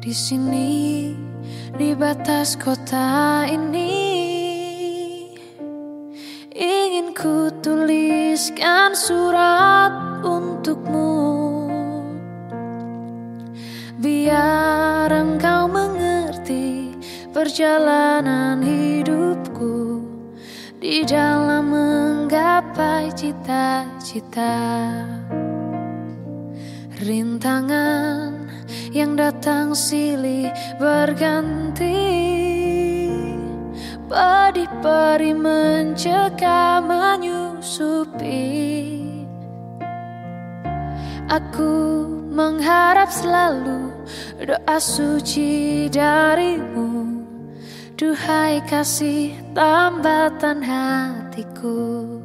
Di sini, di batas kota ini Ingin ku tuliskan surat untukmu. Biar engkau mengerti perjalanan hidupku Di dalam menggapai cita-cita Rintangan yang datang silih berganti. Pedih peri mencekam menyusupi. Aku mengharap selalu doa suci darimu. Duhai kasih tambatan hatiku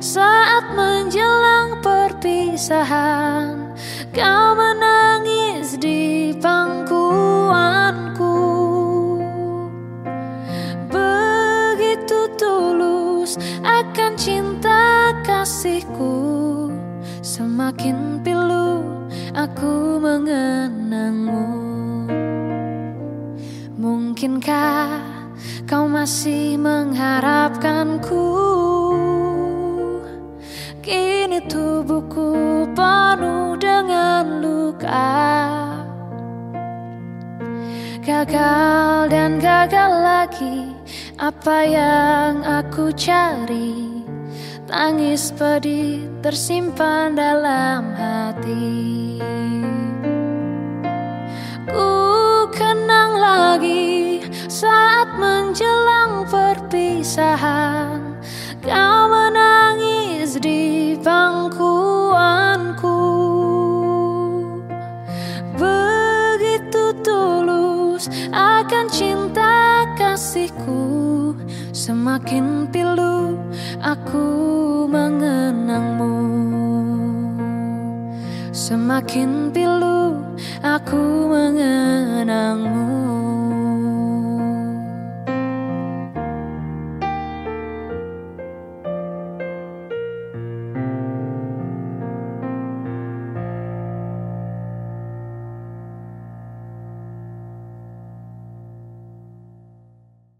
saat menjelang perpisahan. Kau menangis di pangkuanku. Begitu tulus akan cinta kasihku Semakin pilu aku mengenangmu. Mungkinkah kau masih mengharapkanku tubuhku penuh dengan luka. Gagal dan gagal lagi Apa yang aku cari? Tangis pedih tersimpan dalam hati. Ku kenang lagi saat menjelang perpisahan. Kau tulus akan cinta kasihku. Semakin pilu aku mengenangmu. Semakin pilu aku